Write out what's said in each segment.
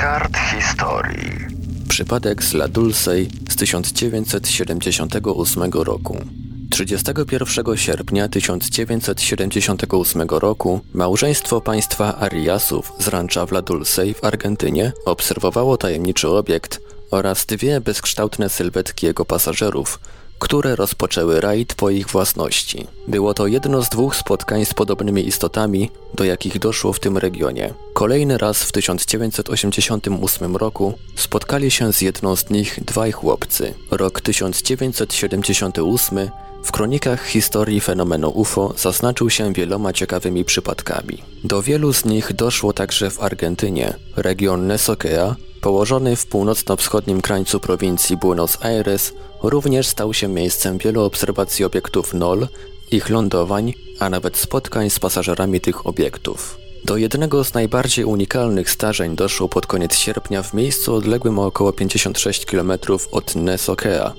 kart historii. Przypadek z La Dulcej z 1978 roku. 31 sierpnia 1978 roku małżeństwo państwa Ariasów z rancha w La Dulce w Argentynie obserwowało tajemniczy obiekt oraz dwie bezkształtne sylwetki jego pasażerów, które rozpoczęły rajd po ich własności. Było to jedno z dwóch spotkań z podobnymi istotami, do jakich doszło w tym regionie. Kolejny raz w 1988 roku spotkali się z jedną z nich dwaj chłopcy. Rok 1978 w kronikach historii fenomenu UFO zaznaczył się wieloma ciekawymi przypadkami. Do wielu z nich doszło także w Argentynie. Region Nesokea, położony w północno-wschodnim krańcu prowincji Buenos Aires, również stał się miejscem wielu obserwacji obiektów NOL, ich lądowań, a nawet spotkań z pasażerami tych obiektów. Do jednego z najbardziej unikalnych zdarzeń doszło pod koniec sierpnia w miejscu odległym o około 56 km od Nesokea,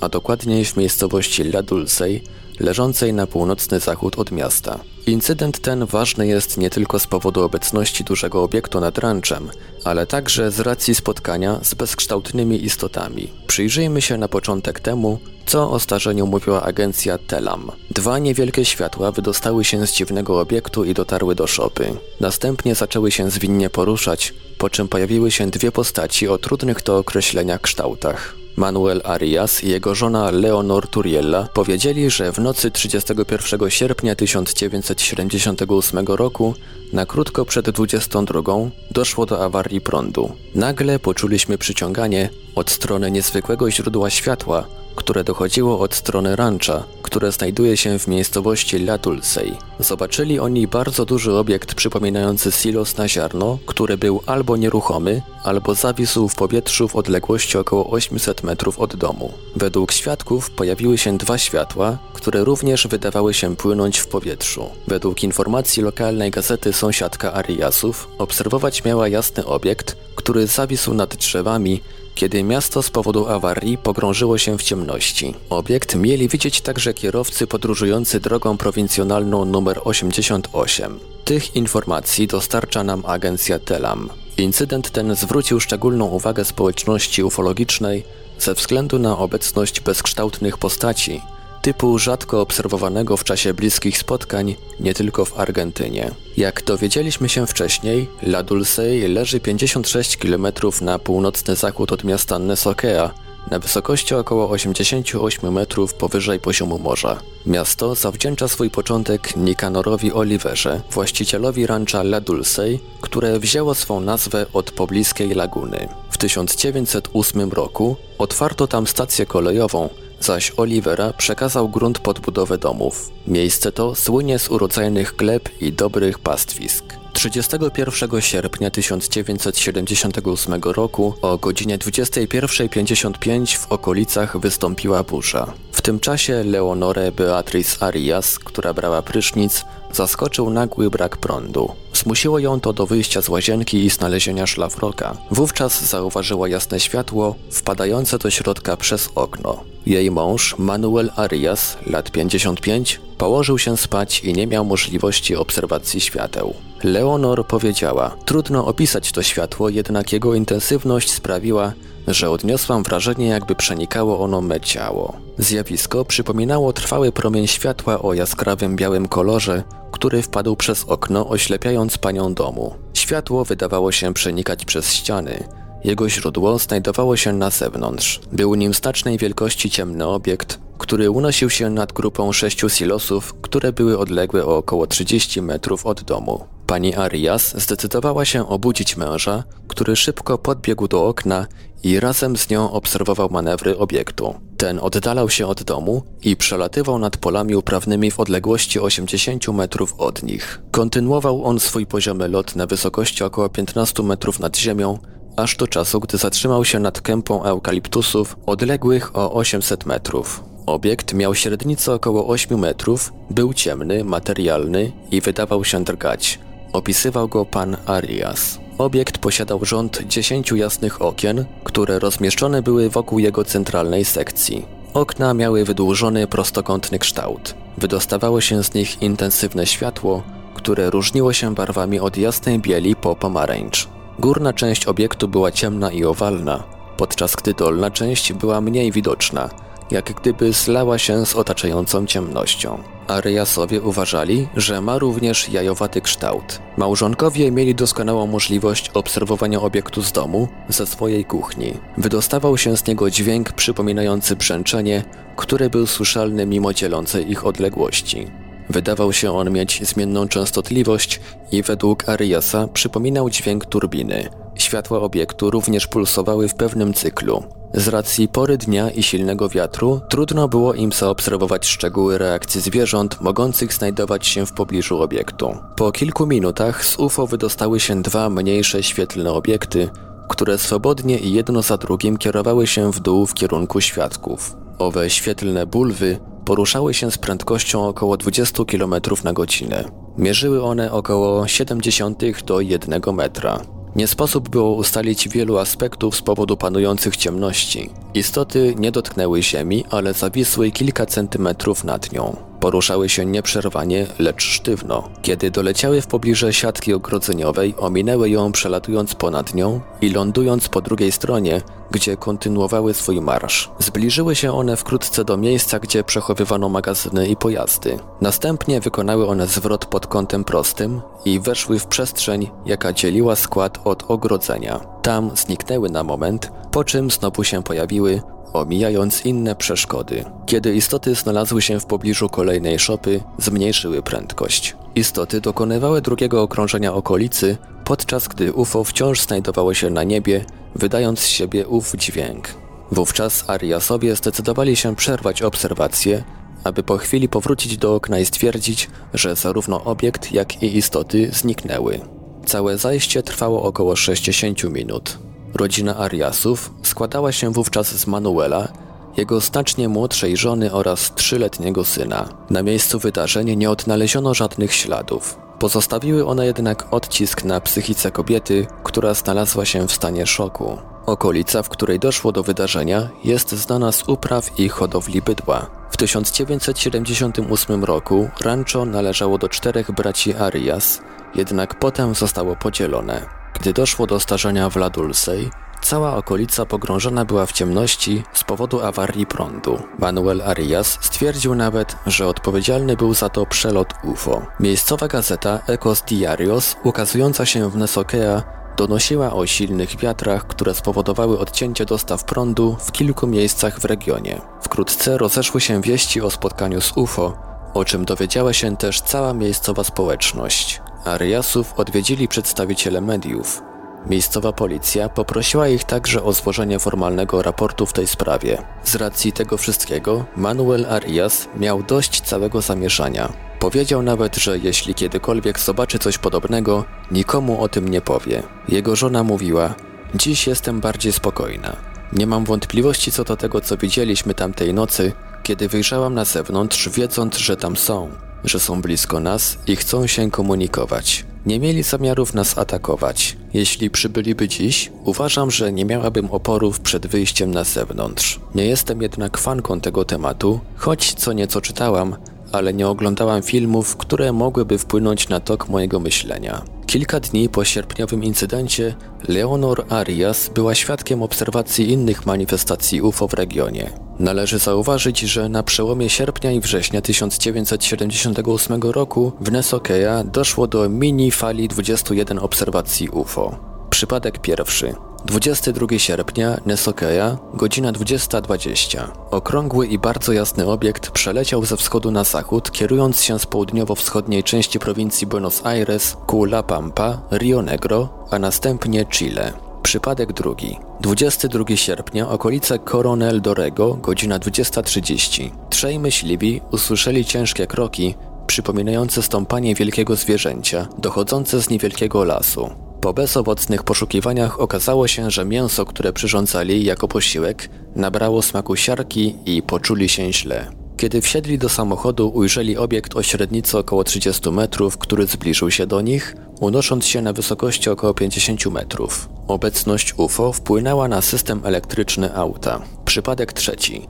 a dokładniej w miejscowości La Dulcej, leżącej na północny zachód od miasta. Incydent ten ważny jest nie tylko z powodu obecności dużego obiektu nad ranczem, ale także z racji spotkania z bezkształtnymi istotami. Przyjrzyjmy się na początek temu, co o starzeniu mówiła agencja Telam. Dwa niewielkie światła wydostały się z dziwnego obiektu i dotarły do szopy. Następnie zaczęły się zwinnie poruszać, po czym pojawiły się dwie postaci o trudnych do określenia kształtach. Manuel Arias i jego żona Leonor Turiella powiedzieli, że w nocy 31 sierpnia 1978 roku, na krótko przed 22, doszło do awarii prądu. Nagle poczuliśmy przyciąganie od strony niezwykłego źródła światła, które dochodziło od strony rancha, które znajduje się w miejscowości La Dulcej. Zobaczyli oni bardzo duży obiekt przypominający silos na ziarno, który był albo nieruchomy, albo zawisł w powietrzu w odległości około 800 metrów od domu. Według świadków pojawiły się dwa światła, które również wydawały się płynąć w powietrzu. Według informacji lokalnej gazety Sąsiadka Ariasów obserwować miała jasny obiekt, który zawisł nad drzewami kiedy miasto z powodu awarii pogrążyło się w ciemności. Obiekt mieli widzieć także kierowcy podróżujący drogą prowincjonalną nr 88. Tych informacji dostarcza nam agencja Telam. Incydent ten zwrócił szczególną uwagę społeczności ufologicznej ze względu na obecność bezkształtnych postaci, typu rzadko obserwowanego w czasie bliskich spotkań nie tylko w Argentynie. Jak dowiedzieliśmy się wcześniej, La Dulce leży 56 km na północny zachód od miasta Nesokea, na wysokości około 88 metrów powyżej poziomu morza. Miasto zawdzięcza swój początek Nikanorowi Oliverze, właścicielowi rancha La Dulce, które wzięło swą nazwę od pobliskiej laguny. W 1908 roku otwarto tam stację kolejową, zaś Olivera przekazał grunt pod budowę domów. Miejsce to słynie z urodzajnych gleb i dobrych pastwisk. 31 sierpnia 1978 roku o godzinie 21.55 w okolicach wystąpiła burza. W tym czasie Leonore Beatrice Arias, która brała prysznic, zaskoczył nagły brak prądu. Zmusiło ją to do wyjścia z łazienki i znalezienia szlafroka. Wówczas zauważyła jasne światło wpadające do środka przez okno. Jej mąż, Manuel Arias, lat 55, położył się spać i nie miał możliwości obserwacji świateł. Leonor powiedziała: Trudno opisać to światło, jednak jego intensywność sprawiła, że odniosłam wrażenie, jakby przenikało ono me ciało. Zjawisko przypominało trwały promień światła o jaskrawym białym kolorze, który wpadł przez okno, oślepiając panią domu. Światło wydawało się przenikać przez ściany. Jego źródło znajdowało się na zewnątrz. Był nim znacznej wielkości ciemny obiekt, który unosił się nad grupą sześciu silosów, które były odległe o około 30 metrów od domu. Pani Arias zdecydowała się obudzić męża, który szybko podbiegł do okna i razem z nią obserwował manewry obiektu. Ten oddalał się od domu i przelatywał nad polami uprawnymi w odległości 80 metrów od nich. Kontynuował on swój poziomy lot na wysokości około 15 metrów nad ziemią, aż do czasu, gdy zatrzymał się nad kępą eukaliptusów odległych o 800 metrów. Obiekt miał średnicę około 8 metrów, był ciemny, materialny i wydawał się drgać. Opisywał go pan Arias. Obiekt posiadał rząd 10 jasnych okien, które rozmieszczone były wokół jego centralnej sekcji. Okna miały wydłużony prostokątny kształt. Wydostawało się z nich intensywne światło, które różniło się barwami od jasnej bieli po pomarańcz. Górna część obiektu była ciemna i owalna, podczas gdy dolna część była mniej widoczna, jak gdyby zlała się z otaczającą ciemnością. Areasowie uważali, że ma również jajowaty kształt. Małżonkowie mieli doskonałą możliwość obserwowania obiektu z domu, ze swojej kuchni. Wydostawał się z niego dźwięk przypominający brzęczenie, który był słyszalny mimo dzielącej ich odległości. Wydawał się on mieć zmienną częstotliwość i według Ariasa przypominał dźwięk turbiny. Światła obiektu również pulsowały w pewnym cyklu. Z racji pory dnia i silnego wiatru trudno było im zaobserwować szczegóły reakcji zwierząt mogących znajdować się w pobliżu obiektu. Po kilku minutach z UFO wydostały się dwa mniejsze świetlne obiekty, które swobodnie i jedno za drugim kierowały się w dół w kierunku świadków. Owe świetlne bulwy poruszały się z prędkością około 20 km na godzinę. Mierzyły one około 70 do 1 metra. Nie sposób było ustalić wielu aspektów z powodu panujących ciemności. Istoty nie dotknęły ziemi, ale zawisły kilka centymetrów nad nią. Poruszały się nieprzerwanie, lecz sztywno. Kiedy doleciały w pobliże siatki ogrodzeniowej, ominęły ją przelatując ponad nią i lądując po drugiej stronie, gdzie kontynuowały swój marsz. Zbliżyły się one wkrótce do miejsca, gdzie przechowywano magazyny i pojazdy. Następnie wykonały one zwrot pod kątem prostym i weszły w przestrzeń, jaka dzieliła skład od ogrodzenia. Tam zniknęły na moment, po czym znowu się pojawiły, omijając inne przeszkody. Kiedy istoty znalazły się w pobliżu kolejnej szopy, zmniejszyły prędkość. Istoty dokonywały drugiego okrążenia okolicy, podczas gdy UFO wciąż znajdowało się na niebie, wydając z siebie ów dźwięk. Wówczas Ariasowie zdecydowali się przerwać obserwacje, aby po chwili powrócić do okna i stwierdzić, że zarówno obiekt, jak i istoty zniknęły. Całe zajście trwało około 60 minut. Rodzina Ariasów składała się wówczas z Manuela, jego znacznie młodszej żony oraz trzyletniego syna. Na miejscu wydarzeń nie odnaleziono żadnych śladów. Pozostawiły one jednak odcisk na psychice kobiety, która znalazła się w stanie szoku. Okolica, w której doszło do wydarzenia, jest znana z upraw i hodowli bydła. W 1978 roku rancho należało do czterech braci Arias, jednak potem zostało podzielone. Gdy doszło do starzenia w La Dulcej, cała okolica pogrążona była w ciemności z powodu awarii prądu. Manuel Arias stwierdził nawet, że odpowiedzialny był za to przelot UFO. Miejscowa gazeta Ecos Diarios, ukazująca się w Nesokea, donosiła o silnych wiatrach, które spowodowały odcięcie dostaw prądu w kilku miejscach w regionie. Wkrótce rozeszły się wieści o spotkaniu z UFO, o czym dowiedziała się też cała miejscowa społeczność. Ariasów odwiedzili przedstawiciele mediów. Miejscowa policja poprosiła ich także o złożenie formalnego raportu w tej sprawie. Z racji tego wszystkiego, Manuel Arias miał dość całego zamieszania. Powiedział nawet, że jeśli kiedykolwiek zobaczy coś podobnego, nikomu o tym nie powie. Jego żona mówiła: Dziś jestem bardziej spokojna. Nie mam wątpliwości co do tego, co widzieliśmy tamtej nocy, kiedy wyjrzałam na zewnątrz, wiedząc, że tam są że są blisko nas i chcą się komunikować. Nie mieli zamiarów nas atakować. Jeśli przybyliby dziś, uważam, że nie miałabym oporów przed wyjściem na zewnątrz. Nie jestem jednak fanką tego tematu, choć co nieco czytałam, ale nie oglądałam filmów, które mogłyby wpłynąć na tok mojego myślenia. Kilka dni po sierpniowym incydencie Leonor Arias była świadkiem obserwacji innych manifestacji UFO w regionie. Należy zauważyć, że na przełomie sierpnia i września 1978 roku w Nesokea doszło do mini fali 21 obserwacji UFO. Przypadek pierwszy. 22 sierpnia, Nesokea, godzina 20.20. Okrągły i bardzo jasny obiekt przeleciał ze wschodu na zachód, kierując się z południowo-wschodniej części prowincji Buenos Aires ku La Pampa, Rio Negro, a następnie Chile. Przypadek drugi. 22 sierpnia, okolice Coronel Dorego, godzina 20.30. Trzej myśliwi usłyszeli ciężkie kroki, przypominające stąpanie wielkiego zwierzęcia, dochodzące z niewielkiego lasu. Po bezowocnych poszukiwaniach okazało się, że mięso, które przyrządzali jako posiłek, nabrało smaku siarki i poczuli się źle. Kiedy wsiedli do samochodu, ujrzeli obiekt o średnicy około 30 metrów, który zbliżył się do nich, unosząc się na wysokości około 50 metrów. Obecność UFO wpłynęła na system elektryczny auta. Przypadek trzeci.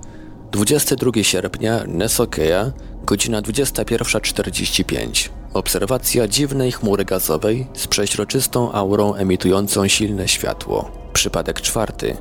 22 sierpnia, Nesokea, godzina 21.45. Obserwacja dziwnej chmury gazowej z przeźroczystą aurą emitującą silne światło. Przypadek czwarty.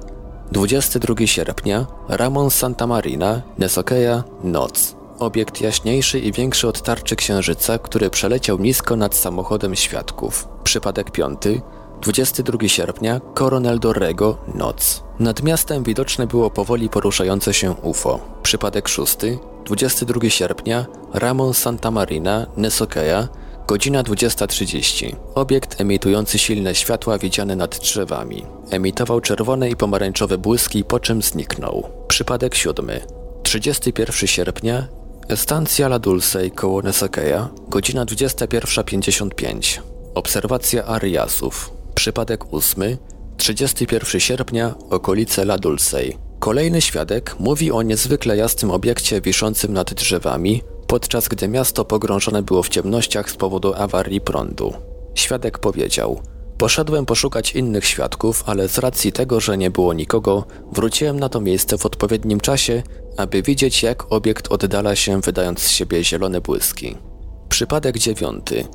22 sierpnia, Ramon Santa Marina, Nesokeja, noc. Obiekt jaśniejszy i większy od tarczy księżyca, który przeleciał nisko nad samochodem świadków. Przypadek piąty. 22 sierpnia, Coronel Dorrego, noc. Nad miastem widoczne było powoli poruszające się UFO. Przypadek szósty. 22 sierpnia, Ramon Santa Marina, Nesokeja, godzina 20.30. Obiekt emitujący silne światła widziany nad drzewami. Emitował czerwone i pomarańczowe błyski, po czym zniknął. Przypadek siódmy. 31 sierpnia, Estancia La Dulce koło Nesokeja, godzina 21.55. Obserwacja Ariasów. Przypadek ósmy. 31 sierpnia, okolice La Dulce. Kolejny świadek mówi o niezwykle jasnym obiekcie wiszącym nad drzewami, podczas gdy miasto pogrążone było w ciemnościach z powodu awarii prądu. Świadek powiedział: Poszedłem poszukać innych świadków, ale z racji tego, że nie było nikogo, wróciłem na to miejsce w odpowiednim czasie, aby widzieć, jak obiekt oddala się, wydając z siebie zielone błyski. Przypadek dziewiąty.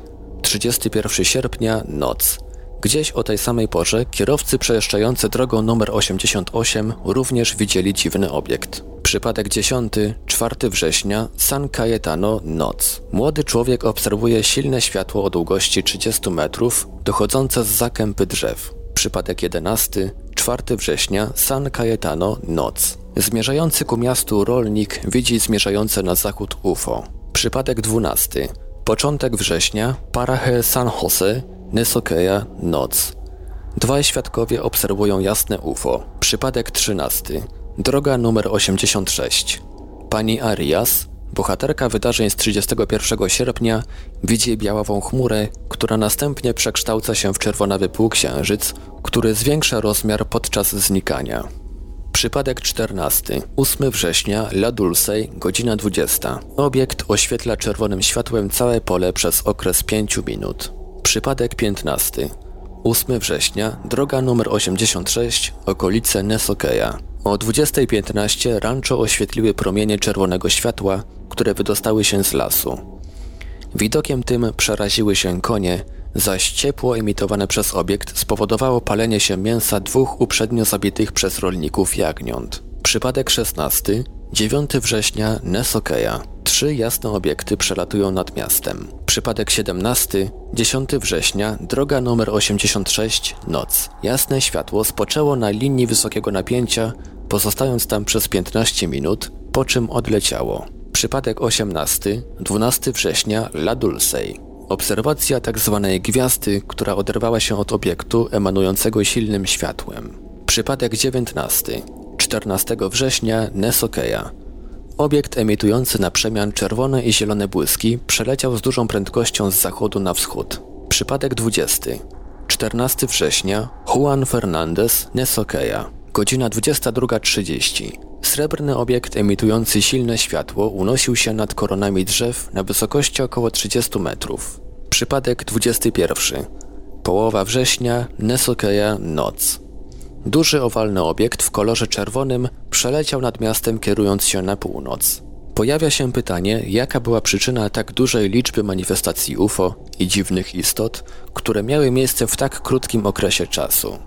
31 sierpnia, noc. Gdzieś o tej samej porze kierowcy przejeżdżający drogą numer 88 również widzieli dziwny obiekt. Przypadek 10, 4 września, San Cayetano, noc. Młody człowiek obserwuje silne światło o długości 30 metrów, dochodzące z zakępy drzew. Przypadek 11, 4 września, San Cayetano, noc. Zmierzający ku miastu rolnik widzi zmierzające na zachód UFO. Przypadek 12, początek września, Paraje San Jose, Nesokeja, noc. Dwaj świadkowie obserwują jasne UFO. Przypadek 13. Droga numer 86. Pani Arias, bohaterka wydarzeń z 31 sierpnia, widzi białawą chmurę, która następnie przekształca się w czerwonawy półksiężyc, który zwiększa rozmiar podczas znikania. Przypadek 14. 8 września, La Dulce, godzina 20. Obiekt oświetla czerwonym światłem całe pole przez okres 5 minut. Przypadek 15. 8 września, droga numer 86, okolice Nesokeja. O 20.15 rancho oświetliły promienie czerwonego światła, które wydostały się z lasu. Widokiem tym przeraziły się konie, zaś ciepło emitowane przez obiekt spowodowało palenie się mięsa dwóch uprzednio zabitych przez rolników jagniąt. Przypadek 16. 9 września Nesokeja. Trzy jasne obiekty przelatują nad miastem. Przypadek 17. 10 września, droga numer 86, noc. Jasne światło spoczęło na linii wysokiego napięcia, pozostając tam przez 15 minut, po czym odleciało. Przypadek 18. 12 września, La Dulce. Obserwacja tzw. Tak gwiazdy, która oderwała się od obiektu emanującego silnym światłem. Przypadek 19. 14 września, Nesokeja. Obiekt emitujący na przemian czerwone i zielone błyski przeleciał z dużą prędkością z zachodu na wschód. Przypadek 20. 14 września Juan Fernandez Nesokeja. Godzina 22.30. Srebrny obiekt emitujący silne światło unosił się nad koronami drzew na wysokości około 30 metrów. Przypadek 21. Połowa września Nesokeja Noc. Duży owalny obiekt w kolorze czerwonym przeleciał nad miastem kierując się na północ. Pojawia się pytanie, jaka była przyczyna tak dużej liczby manifestacji UFO i dziwnych istot, które miały miejsce w tak krótkim okresie czasu.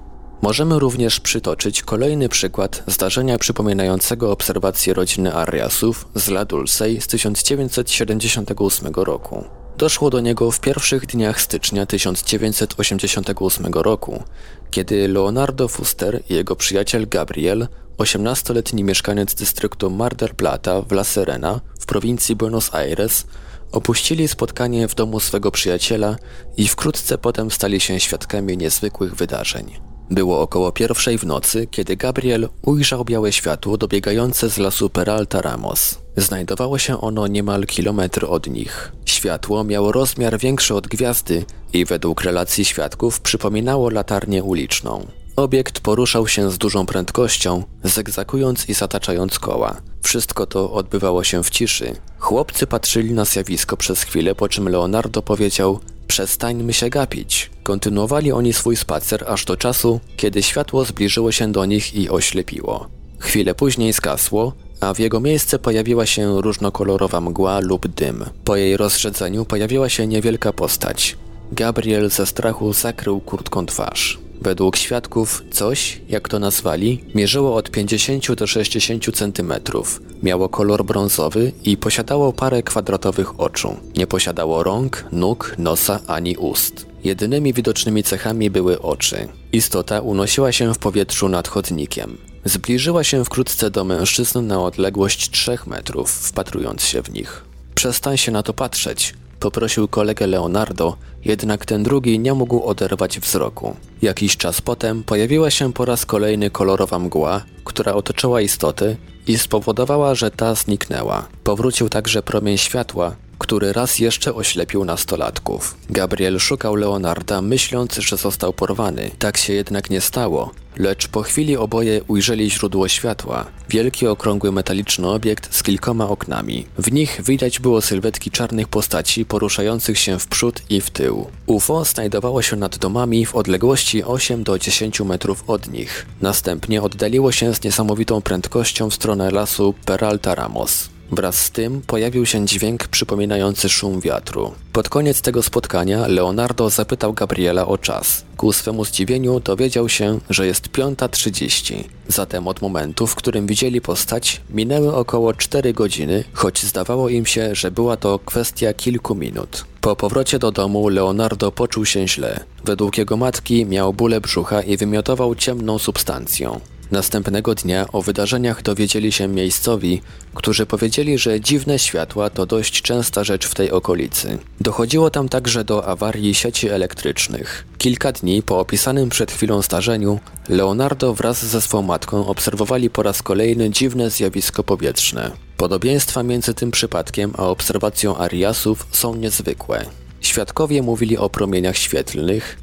Możemy również przytoczyć kolejny przykład zdarzenia przypominającego obserwację rodziny Ariasów z La Dulce z 1978 roku. Doszło do niego w pierwszych dniach stycznia 1988 roku, kiedy Leonardo Fuster i jego przyjaciel Gabriel, 18-letni mieszkaniec dystryktu Mar del Plata w La Serena w prowincji Buenos Aires, opuścili spotkanie w domu swego przyjaciela i wkrótce potem stali się świadkami niezwykłych wydarzeń. Było około pierwszej w nocy, kiedy Gabriel ujrzał białe światło dobiegające z lasu Peralta Ramos. Znajdowało się ono niemal kilometr od nich. Światło miało rozmiar większy od gwiazdy i według relacji świadków przypominało latarnię uliczną. Obiekt poruszał się z dużą prędkością, zegzakując i zataczając koła. Wszystko to odbywało się w ciszy. Chłopcy patrzyli na zjawisko przez chwilę, po czym Leonardo powiedział: Przestańmy się gapić. Kontynuowali oni swój spacer aż do czasu, kiedy światło zbliżyło się do nich i oślepiło. Chwilę później zgasło, a w jego miejsce pojawiła się różnokolorowa mgła lub dym. Po jej rozrzedzeniu pojawiła się niewielka postać. Gabriel ze strachu zakrył kurtką twarz. Według świadków coś, jak to nazwali, mierzyło od 50 do 60 centymetrów. Miało kolor brązowy i posiadało parę kwadratowych oczu. Nie posiadało rąk, nóg, nosa ani ust. Jedynymi widocznymi cechami były oczy. Istota unosiła się w powietrzu nad chodnikiem. Zbliżyła się wkrótce do mężczyzn na odległość 3 metrów, wpatrując się w nich. Przestań się na to patrzeć, poprosił kolegę Leonardo, jednak ten drugi nie mógł oderwać wzroku. Jakiś czas potem pojawiła się po raz kolejny kolorowa mgła, która otoczyła istotę i spowodowała, że ta zniknęła. Powrócił także promień światła, który raz jeszcze oślepił nastolatków. Gabriel szukał Leonarda, myśląc, że został porwany. Tak się jednak nie stało, lecz po chwili oboje ujrzeli źródło światła. Wielki, okrągły metaliczny obiekt z kilkoma oknami. W nich widać było sylwetki czarnych postaci poruszających się w przód i w tył. UFO znajdowało się nad domami w odległości 8 do 10 metrów od nich. Następnie oddaliło się z niesamowitą prędkością w stronę lasu Peralta Ramos. Wraz z tym pojawił się dźwięk przypominający szum wiatru. Pod koniec tego spotkania Leonardo zapytał Gabriela o czas. Ku swemu zdziwieniu dowiedział się, że jest 5.30. Zatem od momentu, w którym widzieli postać, minęły około 4 godziny, choć zdawało im się, że była to kwestia kilku minut. Po powrocie do domu Leonardo poczuł się źle. Według jego matki miał bóle brzucha i wymiotował ciemną substancją. Następnego dnia o wydarzeniach dowiedzieli się miejscowi, którzy powiedzieli, że dziwne światła to dość częsta rzecz w tej okolicy. Dochodziło tam także do awarii sieci elektrycznych. Kilka dni po opisanym przed chwilą zdarzeniu, Leonardo wraz ze swą matką obserwowali po raz kolejny dziwne zjawisko powietrzne. Podobieństwa między tym przypadkiem a obserwacją Ariasów są niezwykłe. Świadkowie mówili o promieniach świetlnych,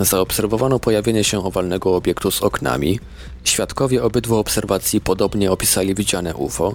Zaobserwowano pojawienie się owalnego obiektu z oknami. Świadkowie obydwu obserwacji podobnie opisali widziane UFO.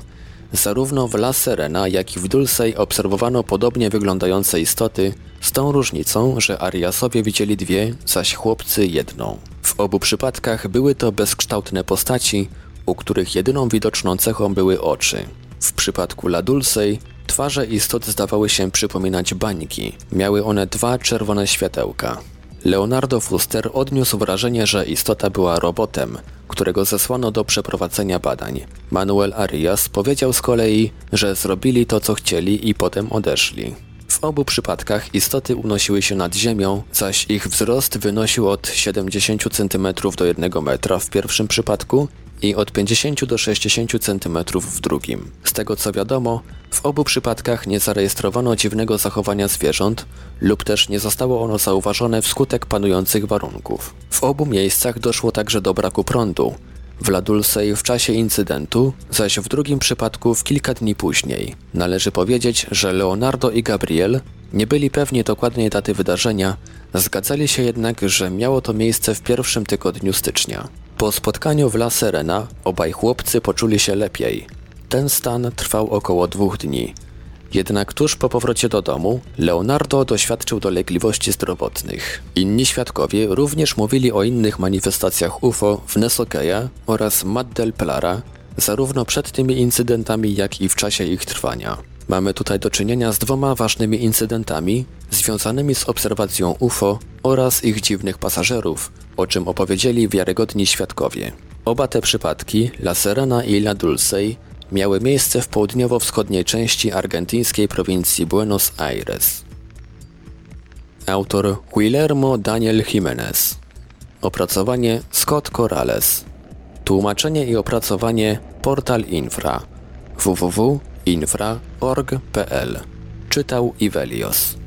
Zarówno w La Serena, jak i w Dulcej obserwowano podobnie wyglądające istoty, z tą różnicą, że Ariasowie widzieli dwie, zaś chłopcy jedną. W obu przypadkach były to bezkształtne postaci, u których jedyną widoczną cechą były oczy. W przypadku La Dulcej twarze istot zdawały się przypominać bańki. Miały one dwa czerwone światełka. Leonardo Fuster odniósł wrażenie, że istota była robotem, którego zesłano do przeprowadzenia badań. Manuel Arias powiedział z kolei, że zrobili to, co chcieli i potem odeszli. W obu przypadkach istoty unosiły się nad ziemią, zaś ich wzrost wynosił od 70 cm do 1 metra w pierwszym przypadku i od 50 do 60 cm w drugim. Z tego co wiadomo, w obu przypadkach nie zarejestrowano dziwnego zachowania zwierząt lub też nie zostało ono zauważone wskutek panujących warunków. W obu miejscach doszło także do braku prądu. W La Dulce w czasie incydentu, zaś w drugim przypadku w kilka dni później. Należy powiedzieć, że Leonardo i Gabriel nie byli pewni dokładnej daty wydarzenia, zgadzali się jednak, że miało to miejsce w pierwszym tygodniu stycznia. Po spotkaniu w La Serena obaj chłopcy poczuli się lepiej. Ten stan trwał około dwóch dni. Jednak tuż po powrocie do domu Leonardo doświadczył dolegliwości zdrowotnych. Inni świadkowie również mówili o innych manifestacjach UFO w Nesokeja oraz Mad del Plara, zarówno przed tymi incydentami, jak i w czasie ich trwania. Mamy tutaj do czynienia z dwoma ważnymi incydentami związanymi z obserwacją UFO oraz ich dziwnych pasażerów, o czym opowiedzieli wiarygodni świadkowie. Oba te przypadki, La Serena i La Dulce, miały miejsce w południowo-wschodniej części argentyńskiej prowincji Buenos Aires. Autor Guillermo Daniel Jimenez. Opracowanie Scott Corrales. Tłumaczenie i opracowanie Portal Infra www.infra.org.pl Czytał Ivelios.